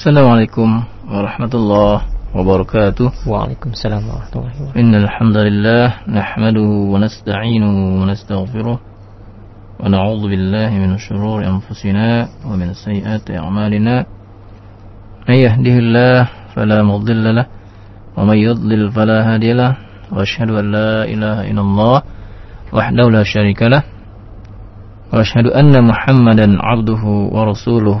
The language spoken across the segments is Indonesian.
Assalamualaikum warahmatullahi wabarakatuh. Waalaikumsalam warahmatullahi wabarakatuh. Innal hamdalillah nahmaduhu wa nasta'inuhu wa nastaghfiruh wa na'udzu billahi min shururi anfusina wa min sayyiati a'malina. May yahdihillahu fala mudilla lah wa may yudlil fala hadiya lah wa ashhadu an la ilaha illallah wahdahu la syarika lah wa ashhadu anna Muhammadan 'abduhu wa rasuluhu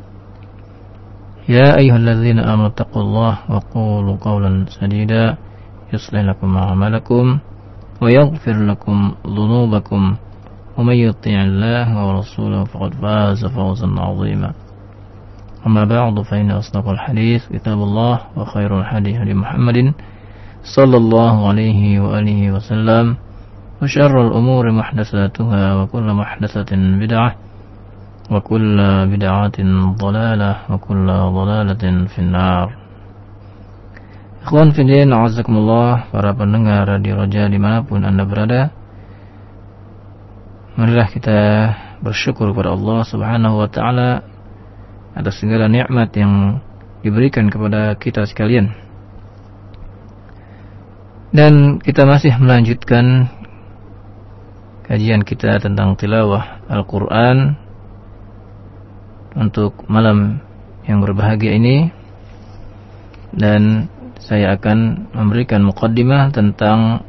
يا أيها الذين آمنوا اتقوا الله وقولوا قولا سديدا يصلح لكم أعمالكم ويغفر لكم ذنوبكم ومن يطيع الله ورسوله فقد فاز فوزا عظيما. أما بعد فإن أصدق الحديث كتاب الله وخير الحديث هدي محمد صلى الله عليه وآله وسلم وشر الأمور محدثاتها وكل محدثة بدعة وكل بدعة ضلالة وكل ضلالة في النار Ikhwan Fidin, Azakumullah, para pendengar Radio Roja dimanapun Anda berada Marilah kita bersyukur kepada Allah Subhanahu Wa Taala atas segala nikmat yang diberikan kepada kita sekalian. Dan kita masih melanjutkan kajian kita tentang tilawah Al-Quran untuk malam yang berbahagia ini. Dan saya akan memberikan mukaddimah tentang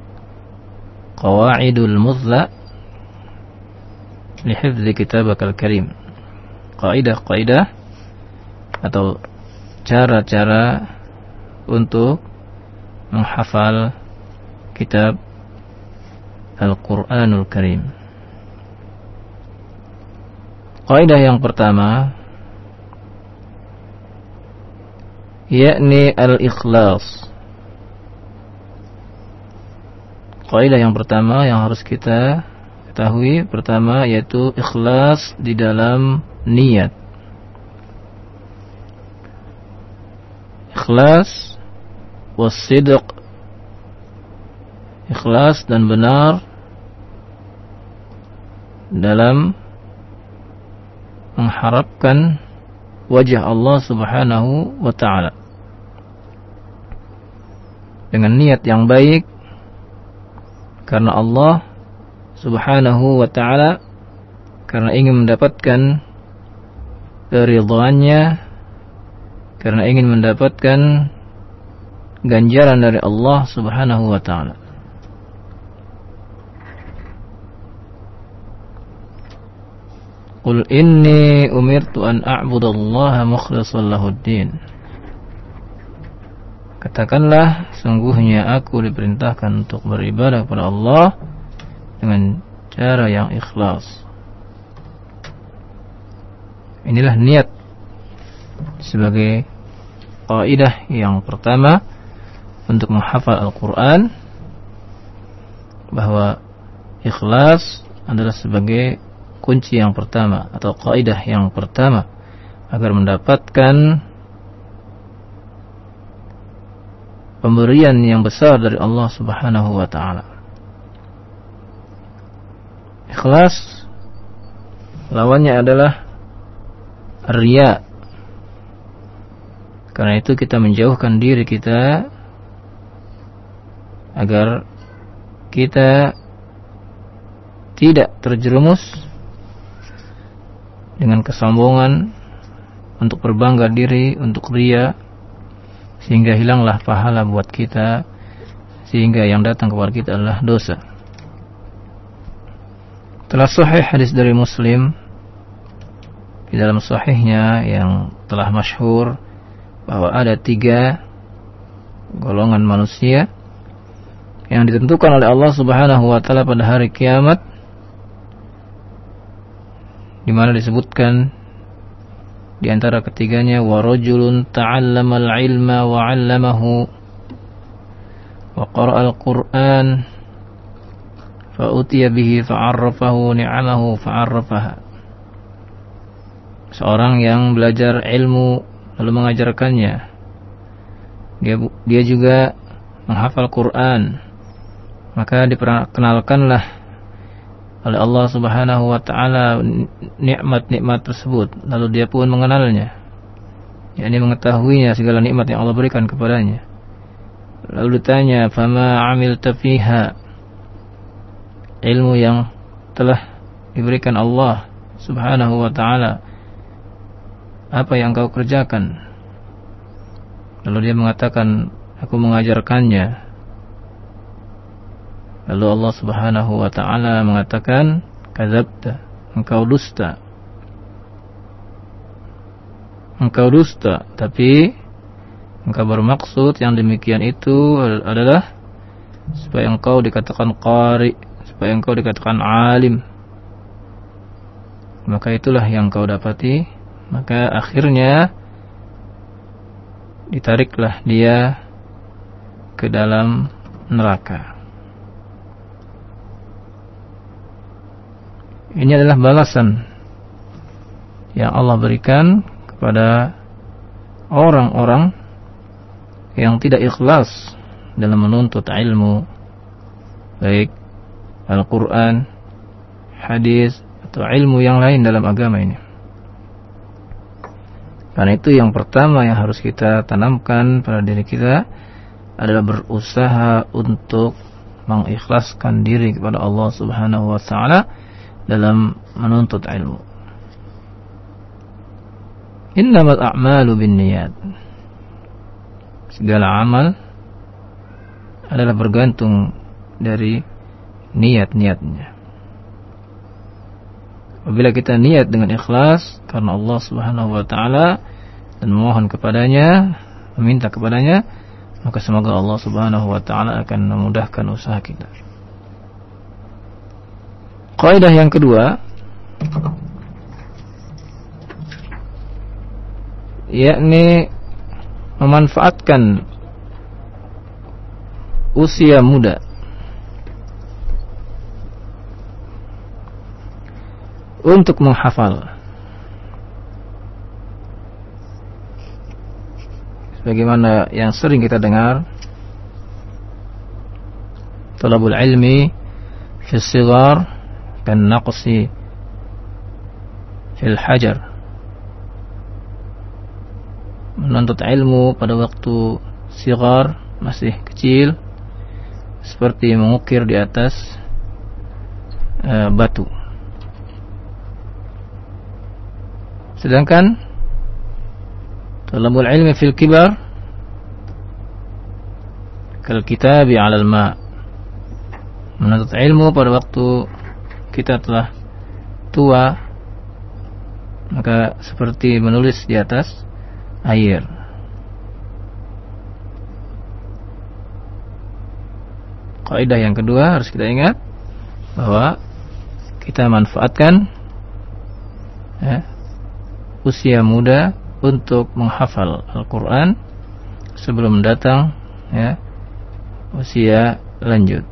qawaidul muzla li hifdzi kitabakal karim. Kaidah-kaidah atau cara-cara untuk menghafal kitab Al-Quranul Karim Kaidah yang pertama yakni al-ikhlas. Kaidah yang pertama yang harus kita ketahui pertama yaitu ikhlas di dalam niat. Ikhlas wasidq ikhlas dan benar dalam mengharapkan wajah Allah Subhanahu wa taala. Dengan niat yang baik karena Allah Subhanahu wa taala karena ingin mendapatkan keridhaannya karena ingin mendapatkan ganjaran dari Allah Subhanahu wa taala. Qul inni umirtu an a'budallaha mukhlishan lahuddin. Katakanlah, sungguhnya aku diperintahkan untuk beribadah kepada Allah dengan cara yang ikhlas. Inilah niat sebagai kaidah yang pertama untuk menghafal Al-Quran bahwa ikhlas adalah sebagai kunci yang pertama atau kaidah yang pertama agar mendapatkan pemberian yang besar dari Allah Subhanahu wa taala. Ikhlas lawannya adalah riya. Karena itu kita menjauhkan diri kita agar kita tidak terjerumus dengan kesombongan untuk berbangga diri, untuk ria sehingga hilanglah pahala buat kita sehingga yang datang kepada kita adalah dosa. Telah sahih hadis dari Muslim di dalam sahihnya yang telah masyhur bahwa ada tiga golongan manusia yang ditentukan oleh Allah Subhanahu wa taala pada hari kiamat di mana disebutkan Di antara ketiganya wa rajulun ta'allamal ilma wa 'allamahu wa qara'al Qur'an fa utiya bihi fa'arrafahu ni'amahu fa'arrafaha. Seorang yang belajar ilmu lalu mengajarkannya. Dia dia juga menghafal Quran. Maka diperkenalkanlah oleh Allah Subhanahu wa taala nikmat-nikmat tersebut. Lalu dia pun mengenalnya. Yakni mengetahuinya segala nikmat yang Allah berikan kepadanya. Lalu ditanya fama amil fiha? Ilmu yang telah diberikan Allah Subhanahu wa taala. Apa yang kau kerjakan? Lalu dia mengatakan aku mengajarkannya Lalu Allah Subhanahu wa taala mengatakan, "Kadzabta, engkau dusta." Engkau dusta, tapi engkau bermaksud yang demikian itu adalah supaya engkau dikatakan qari, supaya engkau dikatakan alim. Maka itulah yang kau dapati, maka akhirnya ditariklah dia ke dalam neraka. Ini adalah balasan yang Allah berikan kepada orang-orang yang tidak ikhlas dalam menuntut ilmu baik Al-Quran, hadis atau ilmu yang lain dalam agama ini. Karena itu yang pertama yang harus kita tanamkan pada diri kita adalah berusaha untuk mengikhlaskan diri kepada Allah Subhanahu wa taala dalam menuntut ilmu. Innamal a'malu bin niat. Segala amal adalah bergantung dari niat-niatnya. Apabila kita niat dengan ikhlas karena Allah Subhanahu wa taala dan memohon kepadanya, meminta kepadanya, maka semoga Allah Subhanahu wa taala akan memudahkan usaha kita. Kaidah yang kedua yakni memanfaatkan usia muda. Untuk menghafal. Sebagaimana yang sering kita dengar talabul ilmi fi sigar كالنقص fil hajar menuntut ilmu pada waktu sigar masih kecil seperti mengukir di atas e, batu sedangkan talabul ilmi fil kibar kal kitabi 'alal ma menuntut ilmu pada waktu kita telah tua maka seperti menulis di atas air. Kaidah yang kedua harus kita ingat bahwa kita manfaatkan ya, usia muda untuk menghafal Al-Quran sebelum datang ya, usia lanjut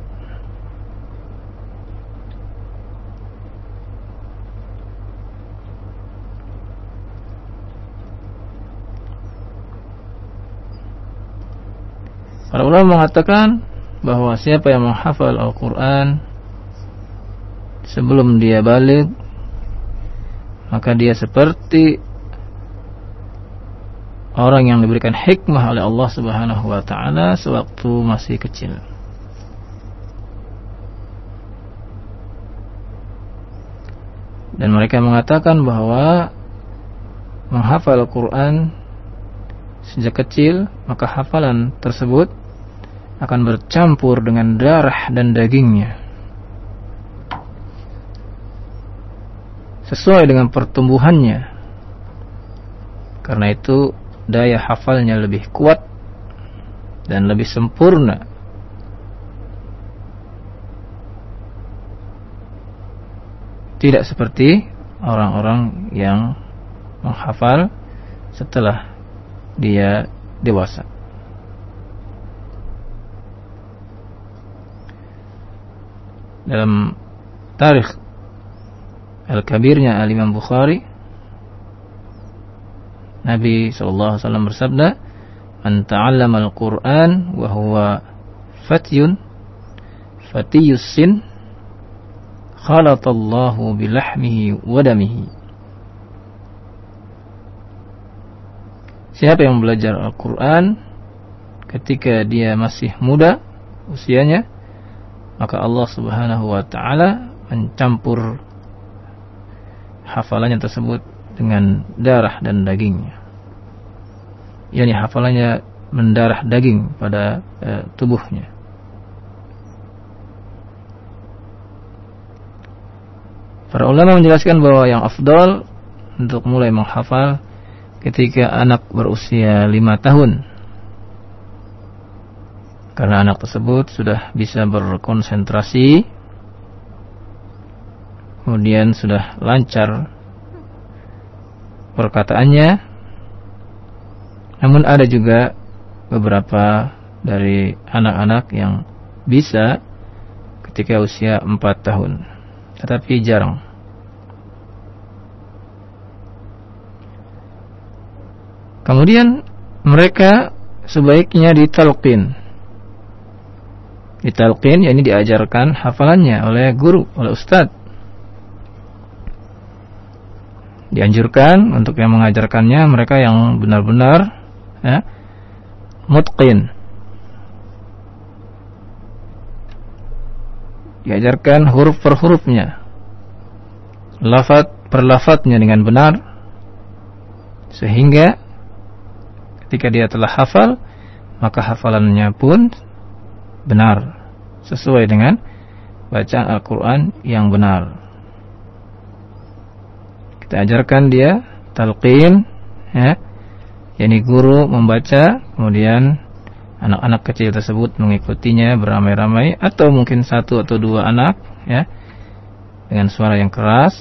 Para ulama mengatakan bahwa siapa yang menghafal Al-Quran sebelum dia balik maka dia seperti orang yang diberikan hikmah oleh Allah Subhanahu wa taala sewaktu masih kecil. Dan mereka mengatakan bahwa menghafal Al-Quran sejak kecil, maka hafalan tersebut akan bercampur dengan darah dan dagingnya. Sesuai dengan pertumbuhannya. Karena itu daya hafalnya lebih kuat dan lebih sempurna. Tidak seperti orang-orang yang menghafal setelah dia dewasa. Dalam tarikh Al-Kabirnya Al-Imam Bukhari Nabi SAW bersabda Man ta'allama al-Quran wa huwa fatyun fatiyus sin khalatallahu bilahmihi wa damihi. Siapa yang belajar Al-Quran ketika dia masih muda usianya maka Allah Subhanahu wa taala mencampur hafalannya tersebut dengan darah dan dagingnya. Yani hafalannya mendarah daging pada e, tubuhnya. Para ulama menjelaskan bahwa yang afdal untuk mulai menghafal ketika anak berusia lima tahun karena anak tersebut sudah bisa berkonsentrasi kemudian sudah lancar perkataannya namun ada juga beberapa dari anak-anak yang bisa ketika usia empat tahun tetapi jarang Kemudian mereka sebaiknya ditalqin. Ditalqin yakni diajarkan hafalannya oleh guru, oleh ustadz. Dianjurkan untuk yang mengajarkannya mereka yang benar-benar ya, mutqin. Diajarkan huruf per hurufnya. Lafat per lafadznya dengan benar sehingga ketika dia telah hafal maka hafalannya pun benar sesuai dengan bacaan Al-Quran yang benar. Kita ajarkan dia talqin ya. Yakni guru membaca kemudian anak-anak kecil tersebut mengikutinya beramai-ramai atau mungkin satu atau dua anak ya dengan suara yang keras.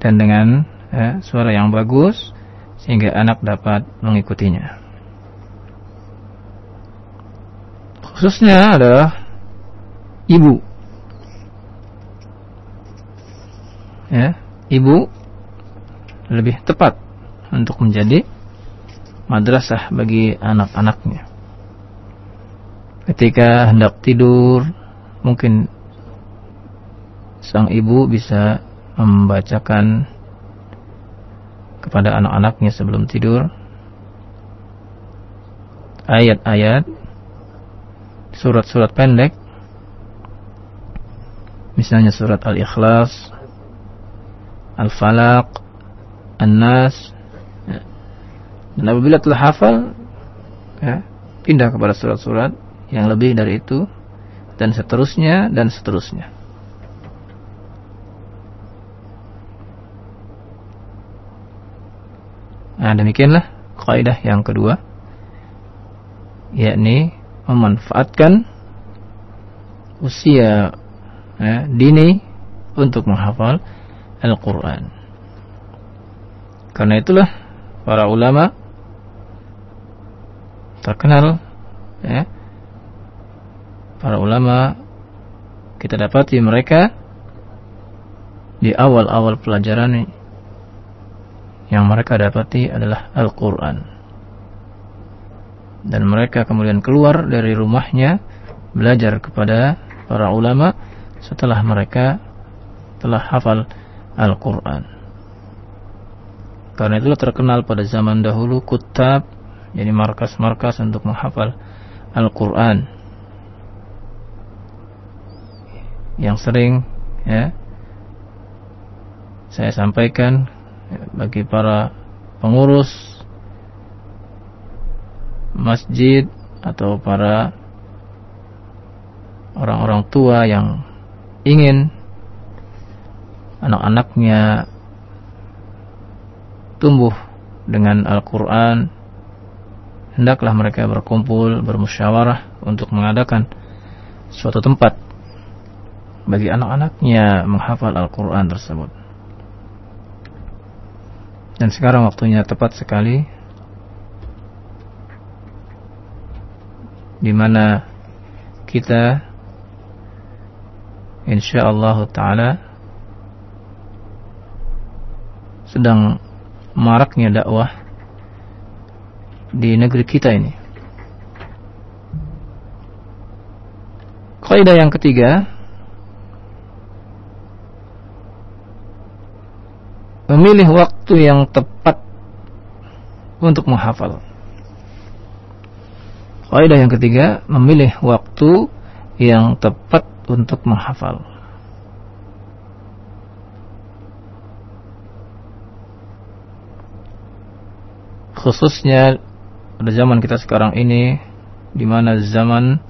Dan dengan ya, suara yang bagus sehingga anak dapat mengikutinya. Khususnya adalah ibu. Ya, ibu lebih tepat untuk menjadi madrasah bagi anak-anaknya. Ketika hendak tidur, mungkin sang ibu bisa membacakan kepada anak-anaknya sebelum tidur. Ayat-ayat surat-surat pendek. Misalnya surat Al-Ikhlas Al-Falaq An-Nas. Ya. dan apabila telah hafal ya, pindah kepada surat-surat yang lebih dari itu dan seterusnya dan seterusnya. Nah demikianlah kaidah yang kedua yakni memanfaatkan usia ya, dini untuk menghafal Al-Quran. Karena itulah para ulama terkenal ya, para ulama kita dapati mereka di awal-awal pelajaran yang mereka dapati adalah Al-Quran. Dan mereka kemudian keluar dari rumahnya belajar kepada para ulama setelah mereka telah hafal Al-Quran. Karena itulah terkenal pada zaman dahulu kutab, jadi markas-markas untuk menghafal Al-Quran. Yang sering ya saya sampaikan bagi para pengurus masjid atau para orang-orang tua yang ingin anak-anaknya tumbuh dengan Al-Quran hendaklah mereka berkumpul bermusyawarah untuk mengadakan suatu tempat bagi anak-anaknya menghafal Al-Quran tersebut. Dan sekarang waktunya tepat sekali di mana kita insyaallah taala sedang maraknya dakwah di negeri kita ini. Kaidah yang ketiga memilih waktu yang tepat untuk menghafal. Kaidah yang ketiga memilih waktu yang tepat untuk menghafal. Khususnya pada zaman kita sekarang ini di mana zaman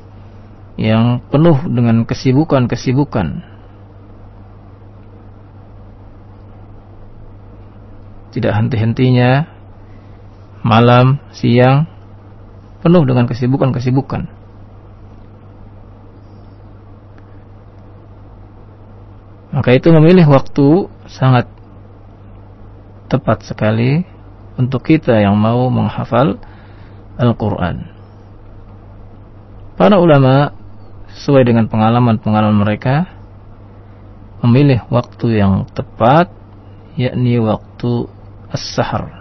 yang penuh dengan kesibukan-kesibukan. Tidak henti-hentinya malam, siang penuh dengan kesibukan-kesibukan. Maka itu memilih waktu sangat tepat sekali untuk kita yang mau menghafal Al-Quran. Para ulama sesuai dengan pengalaman-pengalaman mereka memilih waktu yang tepat yakni waktu as-sahar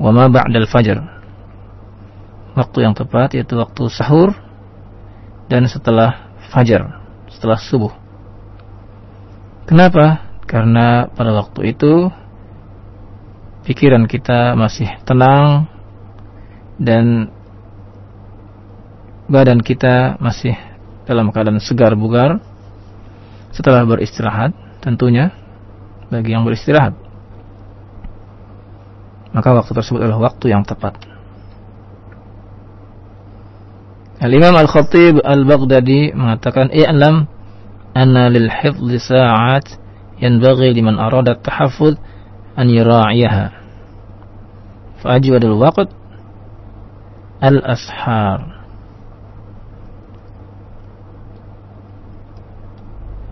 wa ma ba'dal fajr waktu yang tepat yaitu waktu sahur dan setelah fajar setelah subuh. Kenapa? Karena pada waktu itu pikiran kita masih tenang dan badan kita masih dalam keadaan segar bugar setelah beristirahat tentunya bagi yang beristirahat maka waktu tersebut adalah waktu yang tepat. Al-Imam Al-Khatib Al-Baghdadi mengatakan i'lam anna lil hifdhi sa'at yanbaghi liman arada at-tahaffuz an yura'iyaha fa ajwadul waqt al-ashar.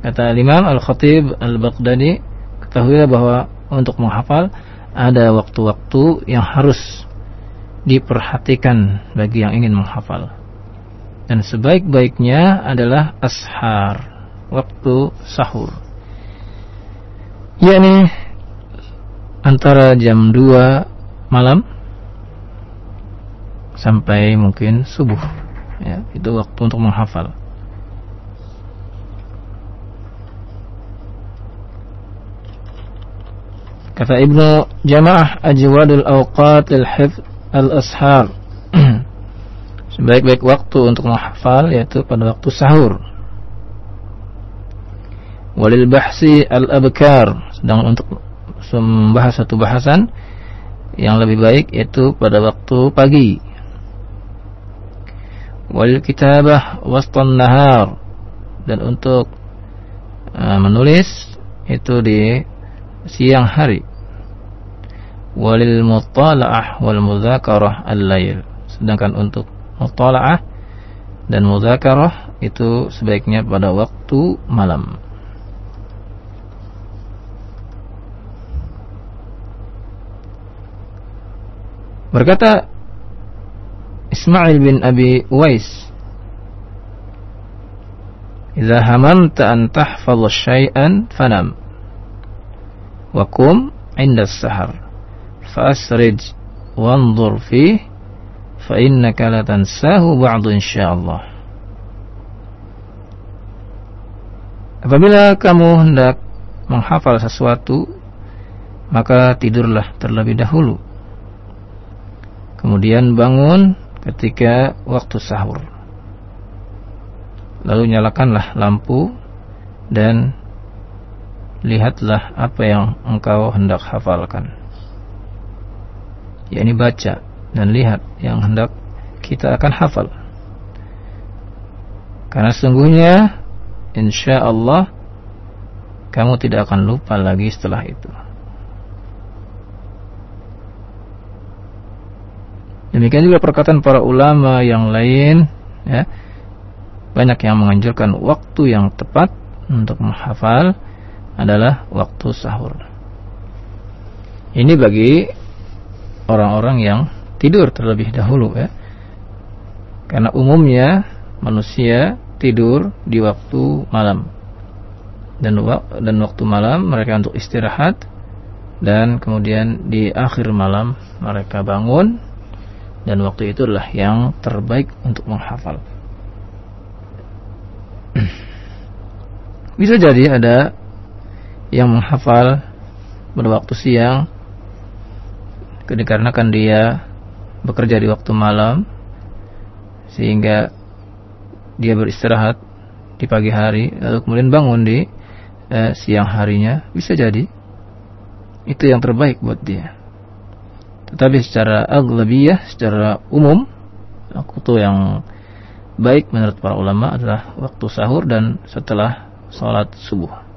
Kata Imam Al-Khatib Al-Baghdadi ketahuilah bahwa untuk menghafal ada waktu-waktu yang harus diperhatikan bagi yang ingin menghafal. Dan sebaik-baiknya adalah ashar waktu sahur. Yakni antara jam 2 malam sampai mungkin subuh. Ya itu waktu untuk menghafal kata Ibnu Jamaah Ajwadul Awqat al-Hifz al-Ashar sebaik-baik waktu untuk menghafal yaitu pada waktu sahur. Walil bahsi al-abkar sedang untuk membahas satu bahasan yang lebih baik yaitu pada waktu pagi. Walil kitabah wastan nahar dan untuk uh, menulis itu di siang hari. Walil mutala'ah wal mudzakarah al-lail. Sedangkan untuk mutala'ah dan muzakarah itu sebaiknya pada waktu malam. Berkata Ismail bin Abi Uwais Idza hamamta an tahfaz syai'an fanam wa kum 'inda as-sahar fasrij wanzur fihi fa innaka la tansahu ba'du insyaallah Apabila kamu hendak menghafal sesuatu maka tidurlah terlebih dahulu. Kemudian bangun ketika waktu sahur. Lalu nyalakanlah lampu dan lihatlah apa yang engkau hendak hafalkan yakni baca dan lihat yang hendak kita akan hafal. Karena sungguhnya insya Allah kamu tidak akan lupa lagi setelah itu. Demikian juga perkataan para ulama yang lain ya. Banyak yang menganjurkan waktu yang tepat untuk menghafal adalah waktu sahur. Ini bagi orang-orang yang tidur terlebih dahulu ya. Karena umumnya manusia tidur di waktu malam. Dan dan waktu malam mereka untuk istirahat dan kemudian di akhir malam mereka bangun dan waktu itu adalah yang terbaik untuk menghafal. Bisa jadi ada yang menghafal pada waktu siang dikarenakan dia bekerja di waktu malam sehingga dia beristirahat di pagi hari lalu kemudian bangun di eh, siang harinya bisa jadi itu yang terbaik buat dia. Tetapi secara aglabiyah secara umum waktu yang baik menurut para ulama adalah waktu sahur dan setelah sholat subuh